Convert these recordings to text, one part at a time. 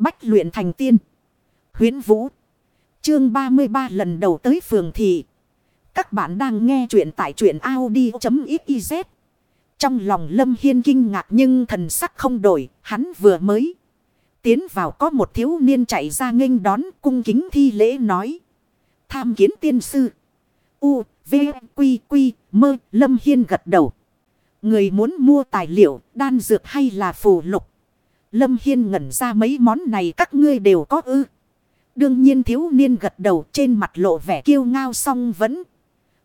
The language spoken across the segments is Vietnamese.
Bách luyện thành tiên. Huyến Vũ. Chương 33 lần đầu tới phường thị. Các bạn đang nghe truyện tại truyện Audi.xyz. Trong lòng Lâm Hiên kinh ngạc nhưng thần sắc không đổi. Hắn vừa mới tiến vào có một thiếu niên chạy ra nghênh đón cung kính thi lễ nói. Tham kiến tiên sư. U, V, Quy, Quy, Mơ, Lâm Hiên gật đầu. Người muốn mua tài liệu, đan dược hay là phù lục. Lâm Hiên ngẩn ra mấy món này các ngươi đều có ư. Đương nhiên thiếu niên gật đầu trên mặt lộ vẻ kiêu ngao song vẫn.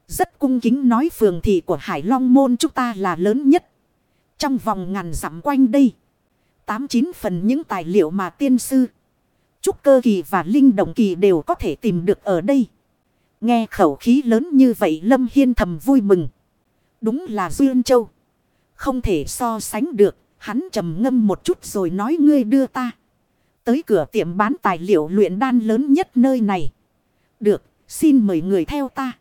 Rất cung kính nói phường thị của Hải Long Môn chúng ta là lớn nhất. Trong vòng ngàn dặm quanh đây. Tám chín phần những tài liệu mà tiên sư. Trúc cơ kỳ và linh động kỳ đều có thể tìm được ở đây. Nghe khẩu khí lớn như vậy Lâm Hiên thầm vui mừng. Đúng là Duyên Châu. Không thể so sánh được. Hắn trầm ngâm một chút rồi nói ngươi đưa ta. Tới cửa tiệm bán tài liệu luyện đan lớn nhất nơi này. Được, xin mời người theo ta.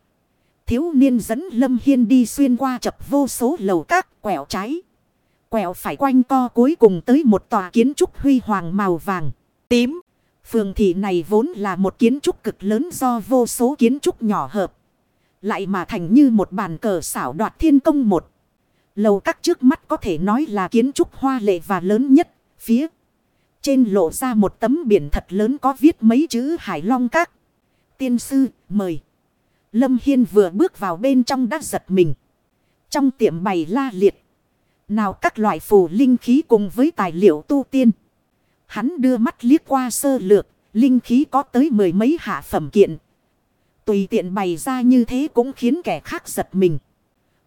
Thiếu niên dẫn Lâm Hiên đi xuyên qua chập vô số lầu các quẹo trái. Quẹo phải quanh co cuối cùng tới một tòa kiến trúc huy hoàng màu vàng, tím. Phường thị này vốn là một kiến trúc cực lớn do vô số kiến trúc nhỏ hợp. Lại mà thành như một bàn cờ xảo đoạt thiên công một. Lầu các trước mắt có thể nói là kiến trúc hoa lệ và lớn nhất. Phía trên lộ ra một tấm biển thật lớn có viết mấy chữ Hải Long Các. Tiên sư, mời. Lâm Hiên vừa bước vào bên trong đã giật mình. Trong tiệm bày la liệt. Nào các loại phù linh khí cùng với tài liệu tu tiên. Hắn đưa mắt liếc qua sơ lược. Linh khí có tới mười mấy hạ phẩm kiện. Tùy tiện bày ra như thế cũng khiến kẻ khác giật mình.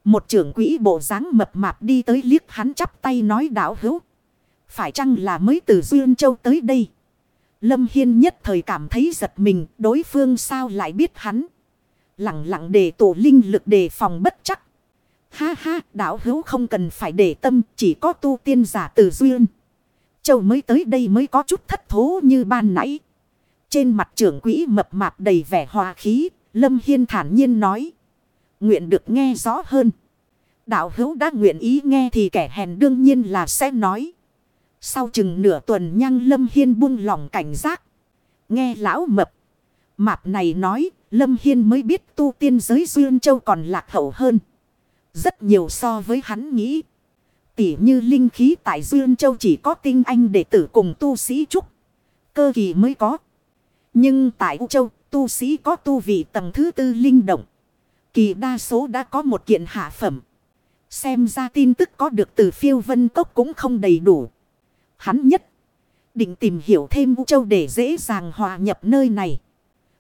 Một trưởng quỹ bộ dáng mập mạp đi tới liếc hắn chắp tay nói đảo hữu. Phải chăng là mới từ Duyên Châu tới đây? Lâm Hiên nhất thời cảm thấy giật mình đối phương sao lại biết hắn. Lặng lặng để tổ linh lực đề phòng bất chắc. Ha ha, đảo hữu không cần phải để tâm, chỉ có tu tiên giả từ duyên. Châu mới tới đây mới có chút thất thố như ban nãy. Trên mặt trưởng quỹ mập mạp đầy vẻ hòa khí, Lâm Hiên thản nhiên nói. Nguyện được nghe rõ hơn. Đạo hữu đã nguyện ý nghe thì kẻ hèn đương nhiên là sẽ nói. Sau chừng nửa tuần nhăng Lâm Hiên buông lòng cảnh giác. Nghe lão mập. Mạp này nói, Lâm Hiên mới biết tu tiên giới Duyên Châu còn lạc hậu hơn. Rất nhiều so với hắn nghĩ. Tỉ như linh khí tại Duyên Châu chỉ có tinh anh đệ tử cùng tu sĩ trúc. Cơ kỳ mới có. Nhưng tại U Châu, tu sĩ có tu vị tầng thứ tư linh động. Kỳ đa số đã có một kiện hạ phẩm. Xem ra tin tức có được từ phiêu vân cốc cũng không đầy đủ. Hắn nhất định tìm hiểu thêm vũ Châu để dễ dàng hòa nhập nơi này.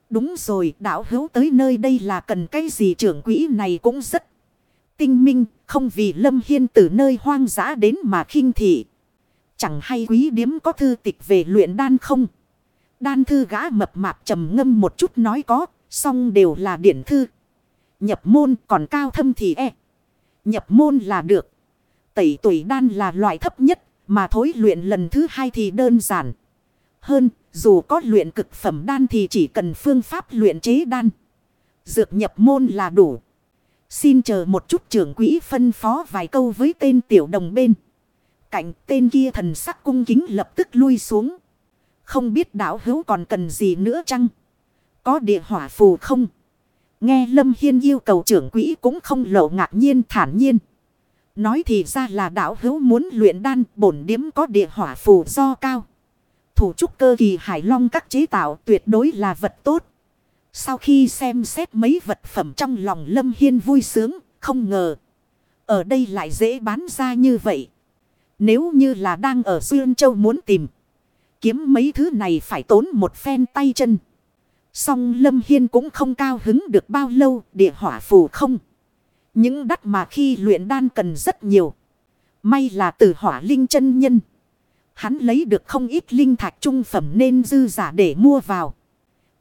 Đúng rồi, đảo hữu tới nơi đây là cần cái gì trưởng quỹ này cũng rất tinh minh, không vì Lâm Hiên từ nơi hoang dã đến mà khinh thị. Chẳng hay quý điếm có thư tịch về luyện đan không? Đan thư gã mập mạp trầm ngâm một chút nói có, song đều là điển thư. Nhập môn còn cao thâm thì e. Nhập môn là được. Tẩy tuổi đan là loại thấp nhất, mà thối luyện lần thứ hai thì đơn giản. Hơn, dù có luyện cực phẩm đan thì chỉ cần phương pháp luyện chế đan. Dược nhập môn là đủ. Xin chờ một chút trưởng quỹ phân phó vài câu với tên tiểu đồng bên. Cạnh tên kia thần sắc cung kính lập tức lui xuống. Không biết đảo hữu còn cần gì nữa chăng? Có địa hỏa phù không? Nghe Lâm Hiên yêu cầu trưởng quỹ cũng không lộ ngạc nhiên thản nhiên. Nói thì ra là đảo hữu muốn luyện đan bổn điếm có địa hỏa phù do cao. Thủ trúc cơ kỳ hải long các chế tạo tuyệt đối là vật tốt. Sau khi xem xét mấy vật phẩm trong lòng Lâm Hiên vui sướng, không ngờ. Ở đây lại dễ bán ra như vậy. Nếu như là đang ở Xuyên Châu muốn tìm. Kiếm mấy thứ này phải tốn một phen tay chân. Song Lâm Hiên cũng không cao hứng được bao lâu, địa hỏa phù không. Những đắt mà khi luyện đan cần rất nhiều. May là từ hỏa linh chân nhân. Hắn lấy được không ít linh thạch trung phẩm nên dư giả để mua vào.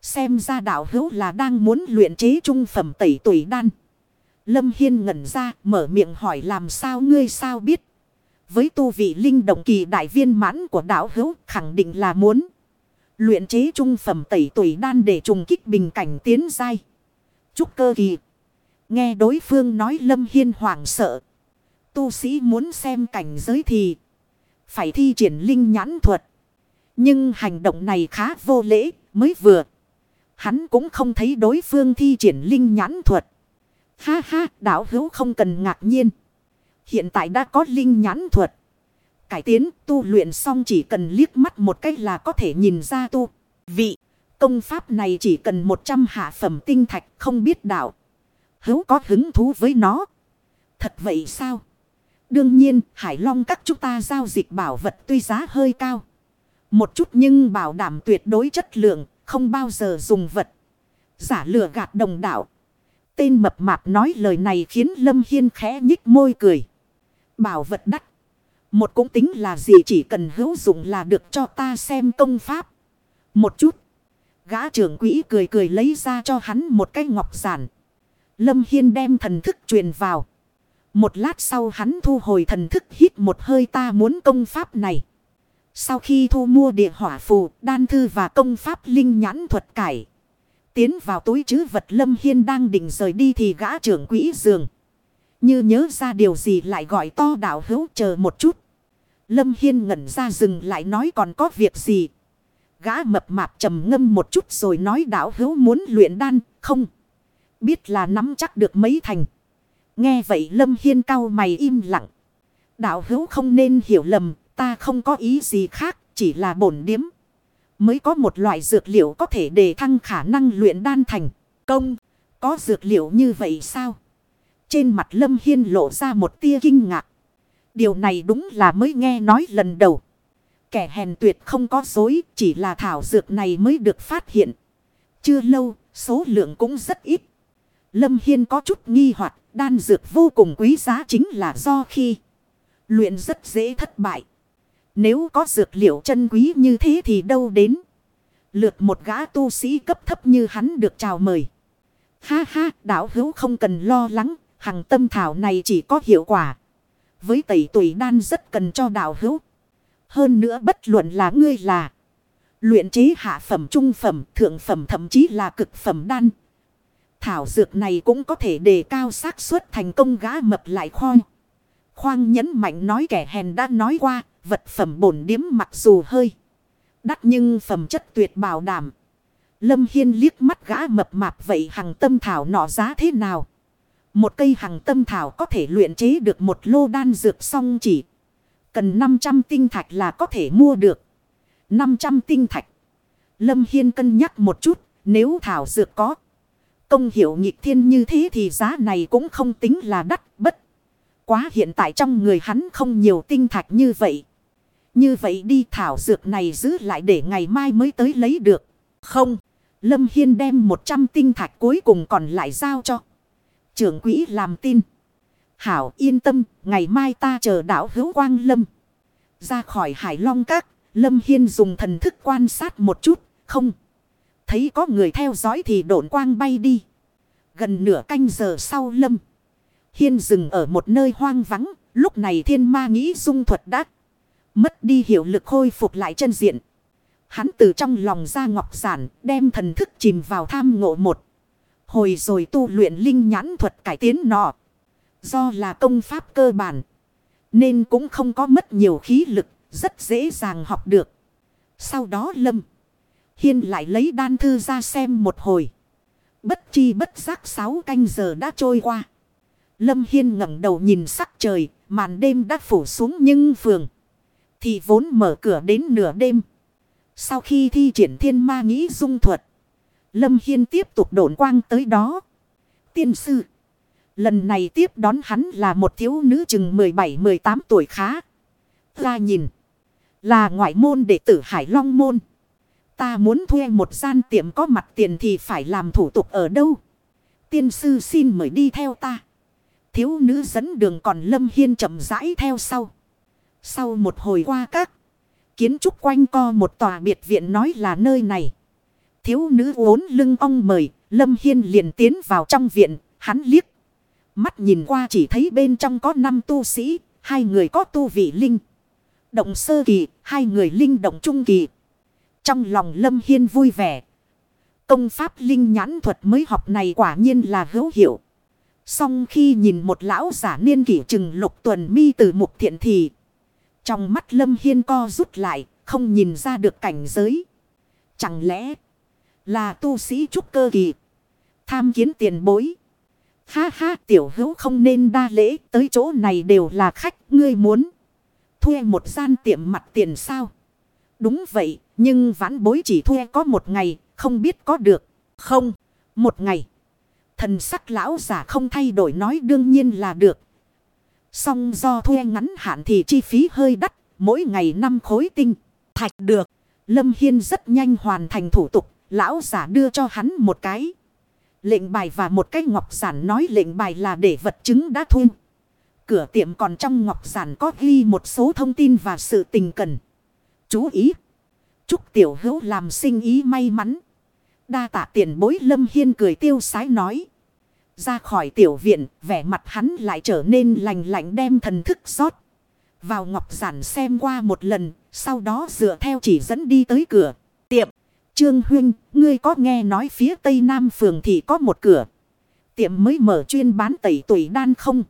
Xem ra đạo hữu là đang muốn luyện chế trung phẩm tẩy tuổi đan. Lâm Hiên ngẩn ra, mở miệng hỏi làm sao ngươi sao biết. Với tu vị linh động kỳ đại viên mãn của đạo hữu, khẳng định là muốn. Luyện chế trung phẩm tẩy tuổi đan để trùng kích bình cảnh tiến dai. Trúc cơ kỳ. Nghe đối phương nói Lâm Hiên hoảng sợ. Tu sĩ muốn xem cảnh giới thì. Phải thi triển linh nhãn thuật. Nhưng hành động này khá vô lễ, mới vừa. Hắn cũng không thấy đối phương thi triển linh nhãn thuật. Ha ha, đảo hữu không cần ngạc nhiên. Hiện tại đã có linh nhãn thuật. Cải tiến tu luyện xong chỉ cần liếc mắt một cách là có thể nhìn ra tu. Vị, công pháp này chỉ cần 100 hạ phẩm tinh thạch không biết đạo. Hữu có hứng thú với nó. Thật vậy sao? Đương nhiên, Hải Long các chúng ta giao dịch bảo vật tuy giá hơi cao. Một chút nhưng bảo đảm tuyệt đối chất lượng, không bao giờ dùng vật. Giả lừa gạt đồng đạo. Tên mập mạp nói lời này khiến Lâm Hiên khẽ nhích môi cười. Bảo vật đắt. Một cũng tính là gì chỉ cần hữu dụng là được cho ta xem công pháp. Một chút. Gã trưởng quỹ cười cười lấy ra cho hắn một cái ngọc giản. Lâm Hiên đem thần thức truyền vào. Một lát sau hắn thu hồi thần thức hít một hơi ta muốn công pháp này. Sau khi thu mua địa hỏa phù, đan thư và công pháp linh nhãn thuật cải. Tiến vào túi chứ vật Lâm Hiên đang định rời đi thì gã trưởng quỹ giường. Như nhớ ra điều gì lại gọi to đạo hữu chờ một chút. Lâm Hiên ngẩn ra dừng lại nói còn có việc gì. Gã mập mạp trầm ngâm một chút rồi nói đạo hữu muốn luyện đan không. Biết là nắm chắc được mấy thành. Nghe vậy Lâm Hiên cau mày im lặng. Đạo hữu không nên hiểu lầm, ta không có ý gì khác, chỉ là bổn điếm. Mới có một loại dược liệu có thể đề thăng khả năng luyện đan thành công. Có dược liệu như vậy sao? Trên mặt Lâm Hiên lộ ra một tia kinh ngạc. Điều này đúng là mới nghe nói lần đầu. Kẻ hèn tuyệt không có dối, chỉ là thảo dược này mới được phát hiện. Chưa lâu, số lượng cũng rất ít. Lâm Hiên có chút nghi hoặc đan dược vô cùng quý giá chính là do khi luyện rất dễ thất bại. Nếu có dược liệu chân quý như thế thì đâu đến. Lượt một gã tu sĩ cấp thấp như hắn được chào mời. Ha ha, đạo hữu không cần lo lắng, hằng tâm thảo này chỉ có hiệu quả. Với tẩy tuổi đan rất cần cho đạo hữu. Hơn nữa bất luận là ngươi là luyện chế hạ phẩm trung phẩm, thượng phẩm thậm chí là cực phẩm đan. Thảo dược này cũng có thể đề cao xác suất thành công gã mập lại khoan. Khoang nhấn mạnh nói kẻ hèn đã nói qua, vật phẩm bổn điếm mặc dù hơi đắt nhưng phẩm chất tuyệt bảo đảm. Lâm Hiên liếc mắt gã mập mạp vậy hằng tâm thảo nọ giá thế nào? Một cây hằng tâm thảo có thể luyện chế được một lô đan dược xong chỉ. Cần 500 tinh thạch là có thể mua được. 500 tinh thạch. Lâm Hiên cân nhắc một chút. Nếu thảo dược có công hiệu nghịch thiên như thế thì giá này cũng không tính là đắt, bất. Quá hiện tại trong người hắn không nhiều tinh thạch như vậy. Như vậy đi thảo dược này giữ lại để ngày mai mới tới lấy được. Không. Lâm Hiên đem 100 tinh thạch cuối cùng còn lại giao cho. Trưởng quỹ làm tin. Hảo yên tâm, ngày mai ta chờ đảo hữu quang lâm. Ra khỏi hải long các, Lâm Hiên dùng thần thức quan sát một chút, không. Thấy có người theo dõi thì độn quang bay đi. Gần nửa canh giờ sau Lâm. Hiên dừng ở một nơi hoang vắng, lúc này thiên ma nghĩ dung thuật đắc. mất đi hiệu lực khôi phục lại chân diện. Hắn từ trong lòng ra ngọc giản, đem thần thức chìm vào tham ngộ một. Hồi rồi tu luyện linh nhãn thuật cải tiến nọ. Do là công pháp cơ bản. Nên cũng không có mất nhiều khí lực. Rất dễ dàng học được. Sau đó lâm. Hiên lại lấy đan thư ra xem một hồi. Bất chi bất giác sáu canh giờ đã trôi qua. Lâm Hiên ngẩng đầu nhìn sắc trời. Màn đêm đã phủ xuống nhưng phường. Thì vốn mở cửa đến nửa đêm. Sau khi thi triển thiên ma nghĩ dung thuật. Lâm Hiên tiếp tục đổn quang tới đó. Tiên sư. Lần này tiếp đón hắn là một thiếu nữ chừng 17-18 tuổi khá. Ra nhìn. Là ngoại môn đệ tử Hải Long Môn. Ta muốn thuê một gian tiệm có mặt tiền thì phải làm thủ tục ở đâu. Tiên sư xin mời đi theo ta. Thiếu nữ dẫn đường còn Lâm Hiên chậm rãi theo sau. Sau một hồi qua các. Kiến trúc quanh co một tòa biệt viện nói là nơi này. Thiếu nữ uốn lưng ong mời. Lâm Hiên liền tiến vào trong viện. Hắn liếc. Mắt nhìn qua chỉ thấy bên trong có năm tu sĩ. Hai người có tu vị linh. Động sơ kỳ. Hai người linh động trung kỳ. Trong lòng Lâm Hiên vui vẻ. Công pháp linh nhãn thuật mới học này quả nhiên là hữu hiệu. Xong khi nhìn một lão giả niên kỷ chừng lục tuần mi từ mục thiện thì. Trong mắt Lâm Hiên co rút lại, không nhìn ra được cảnh giới. Chẳng lẽ là tu sĩ trúc cơ kỳ. Tham kiến tiền bối. Ha ha, tiểu hữu không nên đa lễ, tới chỗ này đều là khách, ngươi muốn. Thuê một gian tiệm mặt tiền sao? Đúng vậy, nhưng vãn bối chỉ thuê có một ngày, không biết có được. Không một ngày. Thần sắc lão giả không thay đổi nói đương nhiên là được. Song do thuê ngắn hạn thì chi phí hơi đắt. Mỗi ngày năm khối tinh. Thạch được. Lâm Hiên rất nhanh hoàn thành thủ tục. Lão giả đưa cho hắn một cái. Lệnh bài và một cái ngọc giản nói lệnh bài là để vật chứng đã thu. Cửa tiệm còn trong ngọc giản có ghi một số thông tin và sự tình cần. Chú ý. Chúc tiểu hữu làm sinh ý may mắn. Đa tạ tiền bối lâm hiên cười tiêu sái nói. Ra khỏi tiểu viện, vẻ mặt hắn lại trở nên lành lạnh đem thần thức rót. Vào ngọc giản xem qua một lần, sau đó dựa theo chỉ dẫn đi tới cửa, tiệm. Trương Huynh, ngươi có nghe nói phía tây nam phường thì có một cửa. Tiệm mới mở chuyên bán tẩy tuổi đan không?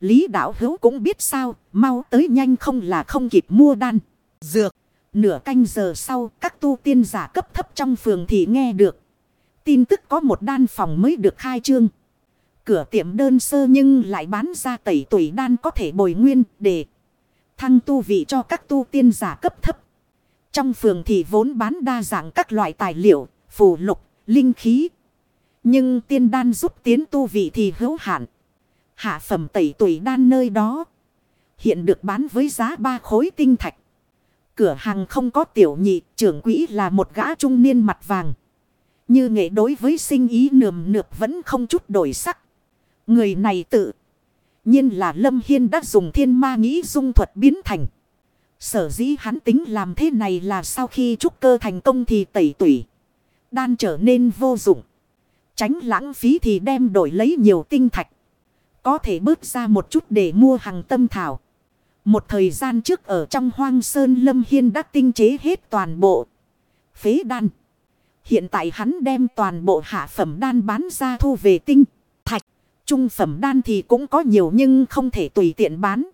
Lý đạo hữu cũng biết sao, mau tới nhanh không là không kịp mua đan. Dược. Nửa canh giờ sau, các tu tiên giả cấp thấp trong phường thì nghe được. Tin tức có một đan phòng mới được khai trương. Cửa tiệm đơn sơ nhưng lại bán ra tẩy tuổi đan có thể bồi nguyên để thăng tu vị cho các tu tiên giả cấp thấp. Trong phường thì vốn bán đa dạng các loại tài liệu, phù lục, linh khí. Nhưng tiên đan giúp tiến tu vị thì hữu hạn. Hạ phẩm tẩy tuổi đan nơi đó. Hiện được bán với giá ba khối tinh thạch. Cửa hàng không có tiểu nhị, trưởng quỹ là một gã trung niên mặt vàng. Như nghệ đối với sinh ý nườm nượp vẫn không chút đổi sắc. Người này tự nhiên là Lâm Hiên đã dùng thiên ma nghĩ dung thuật biến thành. Sở dĩ hắn tính làm thế này là sau khi trúc cơ thành công thì tẩy tủy. Đan trở nên vô dụng. Tránh lãng phí thì đem đổi lấy nhiều tinh thạch. Có thể bước ra một chút để mua hàng tâm thảo. Một thời gian trước ở trong hoang sơn lâm hiên đã tinh chế hết toàn bộ. Phế đan. Hiện tại hắn đem toàn bộ hạ phẩm đan bán ra thu về tinh. Thạch. Trung phẩm đan thì cũng có nhiều nhưng không thể tùy tiện bán.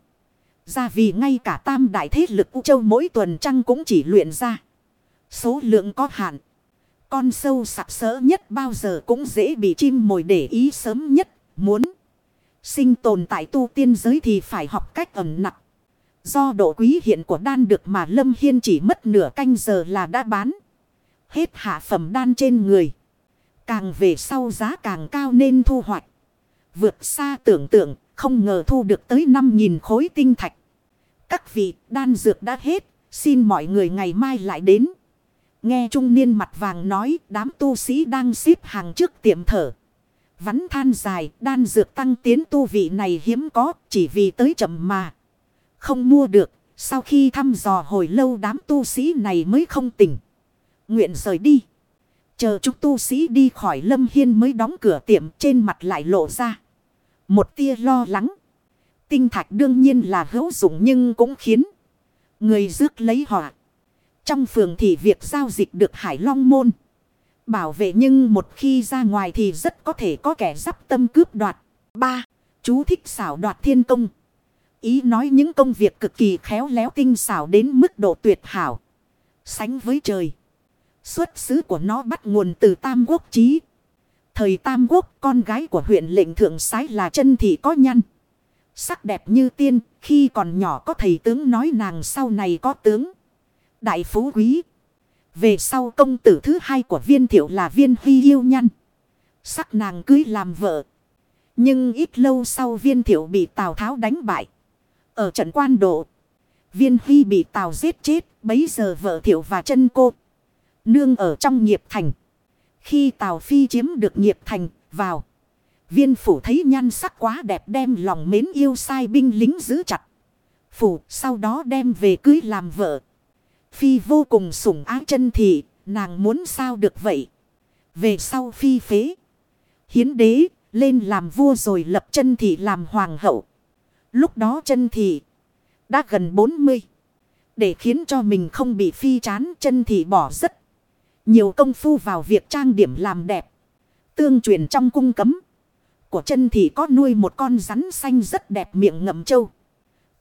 Ra vì ngay cả tam đại thế lực U Châu mỗi tuần trăng cũng chỉ luyện ra. Số lượng có hạn. Con sâu sạc sỡ nhất bao giờ cũng dễ bị chim mồi để ý sớm nhất. Muốn sinh tồn tại tu tiên giới thì phải học cách ẩn nặng. Do độ quý hiện của đan được mà Lâm Hiên chỉ mất nửa canh giờ là đã bán. Hết hạ phẩm đan trên người. Càng về sau giá càng cao nên thu hoạch. Vượt xa tưởng tượng không ngờ thu được tới 5.000 khối tinh thạch. Các vị, đan dược đã hết. Xin mọi người ngày mai lại đến. Nghe trung niên mặt vàng nói, đám tu sĩ đang xếp hàng trước tiệm thở. Vắn than dài, đan dược tăng tiến tu vị này hiếm có, chỉ vì tới chậm mà. Không mua được. Sau khi thăm dò hồi lâu đám tu sĩ này mới không tỉnh. Nguyện rời đi. Chờ chúng tu sĩ đi khỏi lâm hiên mới đóng cửa tiệm, trên mặt lại lộ ra. Một tia lo lắng. Tinh thạch đương nhiên là hữu dụng nhưng cũng khiến người rước lấy họa. Trong phường thì việc giao dịch được Hải Long Môn. Bảo vệ nhưng một khi ra ngoài thì rất có thể có kẻ dắp tâm cướp đoạt. ba, Chú thích xảo đoạt thiên công. Ý nói những công việc cực kỳ khéo léo tinh xảo đến mức độ tuyệt hảo. Sánh với trời. Xuất xứ của nó bắt nguồn từ Tam Quốc Chí. Thời Tam Quốc, con gái của huyện lệnh thượng sái là chân thị có nhăn. Sắc đẹp như tiên, khi còn nhỏ có thầy tướng nói nàng sau này có tướng. Đại phú quý. Về sau công tử thứ hai của viên thiệu là viên huy yêu nhăn. Sắc nàng cưới làm vợ. Nhưng ít lâu sau viên thiệu bị Tào Tháo đánh bại. Ở trận quan độ. Viên huy bị Tào giết chết. Bấy giờ vợ thiệu và chân cô. Nương ở trong nghiệp thành. Khi Tào Phi chiếm được nghiệp thành, vào. Viên phủ thấy nhan sắc quá đẹp đem lòng mến yêu sai binh lính giữ chặt. Phủ sau đó đem về cưới làm vợ. Phi vô cùng sủng ái chân thị, nàng muốn sao được vậy. Về sau phi phế. Hiến đế, lên làm vua rồi lập chân thị làm hoàng hậu. Lúc đó chân thị đã gần 40. Để khiến cho mình không bị phi chán chân thị bỏ rất nhiều công phu vào việc trang điểm làm đẹp. Tương truyền trong cung cấm. Của chân thì có nuôi một con rắn xanh rất đẹp miệng ngậm trâu.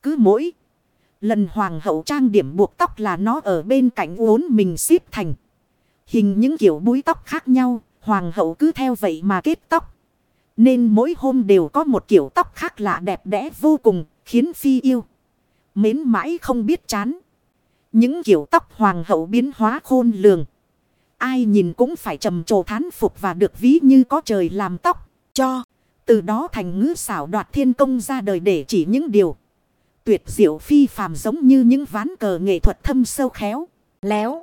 Cứ mỗi Lần hoàng hậu trang điểm buộc tóc là nó ở bên cạnh uốn mình xếp thành. Hình những kiểu búi tóc khác nhau, hoàng hậu cứ theo vậy mà kết tóc. Nên mỗi hôm đều có một kiểu tóc khác lạ đẹp đẽ vô cùng, khiến phi yêu. Mến mãi không biết chán. Những kiểu tóc hoàng hậu biến hóa khôn lường. Ai nhìn cũng phải trầm trồ thán phục và được ví như có trời làm tóc. Cho. Từ đó thành ngữ xảo đoạt thiên công ra đời để chỉ những điều. Tuyệt diệu phi phàm giống như những ván cờ nghệ thuật thâm sâu khéo. Léo.